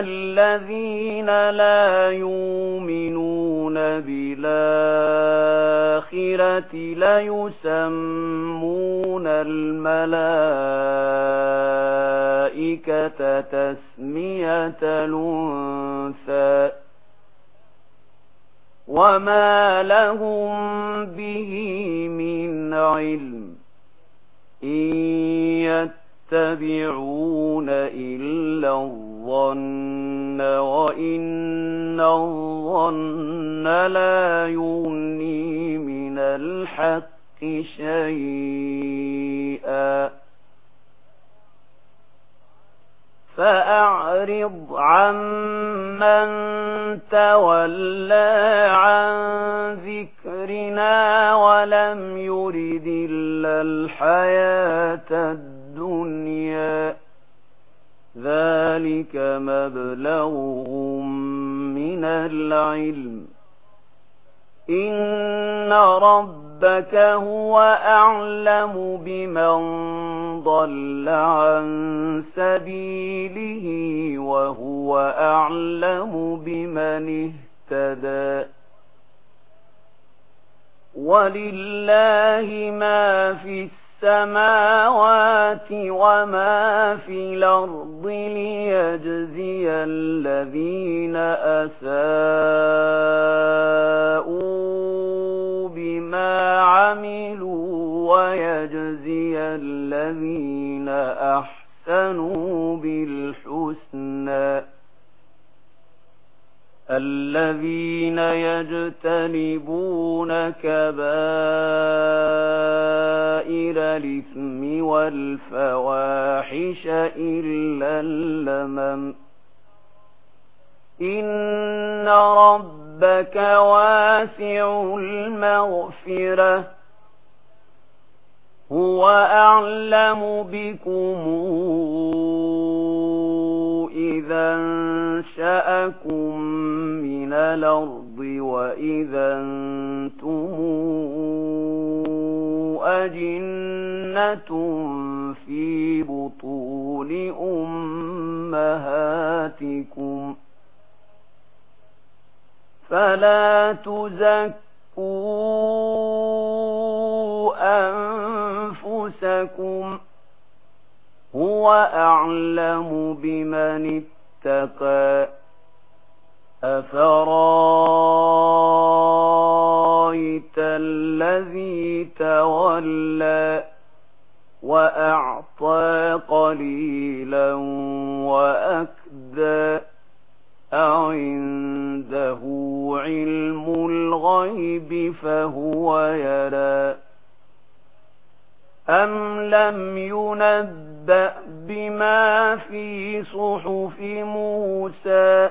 الذين لا يؤمنون بالآخرة ليسمون الملائكة تسمية الأنثى وما لهم به من علم إن يتبعون إلا الله الظن وإن الظن لا يغني من الحق شيئا فأعرض عن من تولى عن ذكرنا ولم يرد إلا الحياة الدنيا ذلك ذلك مبلغهم من العلم إن ربك هو أعلم بمن ضل عن سبيله وهو أعلم بمن اهتدى ولله ما في السبيل السماوات وما في الأرض ليجزي الذين أساءوا بما عملوا ويجزي الذين أحسنوا بالحسنى الذين يجتنبون كبائر الإثم والفواحش إلا لمن إن ربك واسع المغفرة. هو أعلم بكم إذا انشأكم من الأرض. الْأَرْضِ وَإِذَا أَنْتُمْ أَجِنَّةٌ فِي بُطُونِ أُمَّهَاتِكُمْ فَلَا تُزَكُّوا أَنفُسَكُمْ هُوَ أَعْلَمُ بِمَنِ اتَّقَى أفرأيت الذي تولى وأعطى قليلا وأكدى أعنده علم الغيب فهو يرى أم لم ينبأ بما في صحف موسى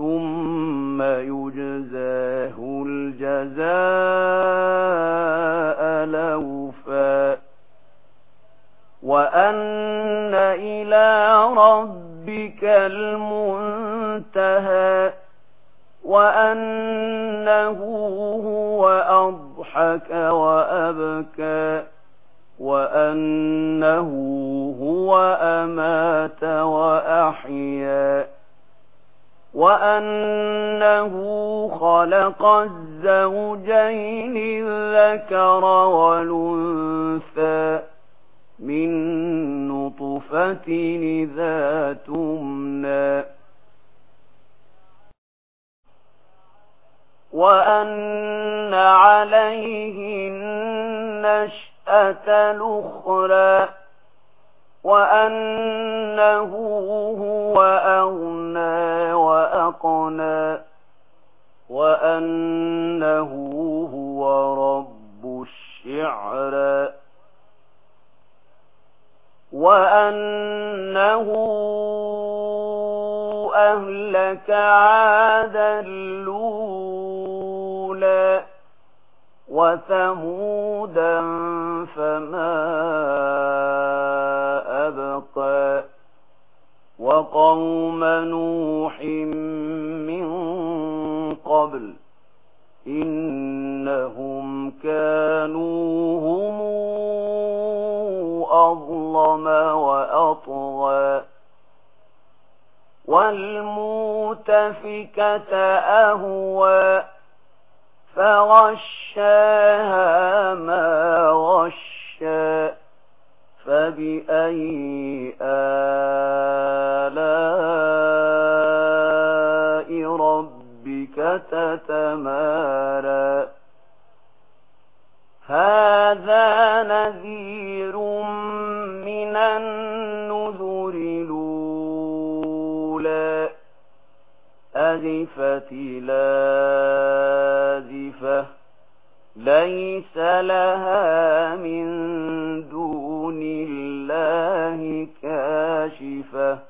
ثم يجزاه الجزاء لوفا وأن إلى ربك المنتهى وأنه هو أضحك وأبكى وأنه هو أمات وأحيا وأنه خلق الزوجين الذكر والأنثى من نطفة إذا تمنى وأن عليه النشأة الأخرى وأنه هو أغنى وأقنى وأنه هو رب الشعرى وأنه أهلك عَادًا لُولًا وثمودا فما وقوم نوح من قبل إنهم كانوا هم أظلم وأطغى والموتفكة أهوى فغشاها ما غشا فبأي آل يتمارى هذا نذير من النذر الأولى أذفت لازفة ليس لها من دون الله كاشفة.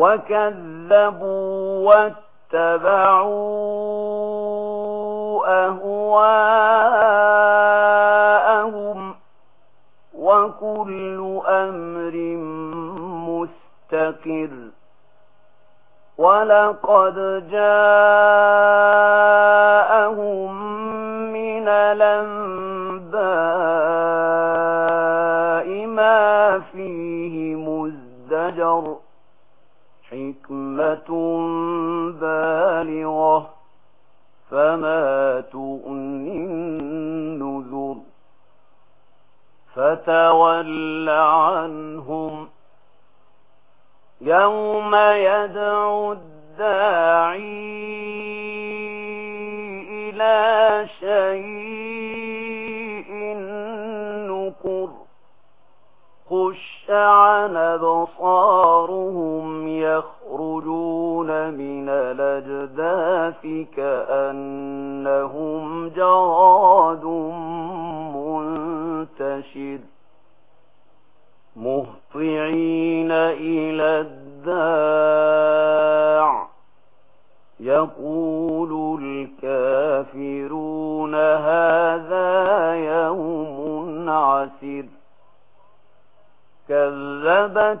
وكذبوا واتبعوا أهواءهم وكل أمر مستقر ولقد جاءهم من لم بالغة فما تؤني النذر. فتول عنهم. يوم يدعو الداعي إلى شيء نكر. خش عن بصار كأنهم جراد منتشر مهطعين إلى الداع يقول الكافرون هذا يوم عسر كذبت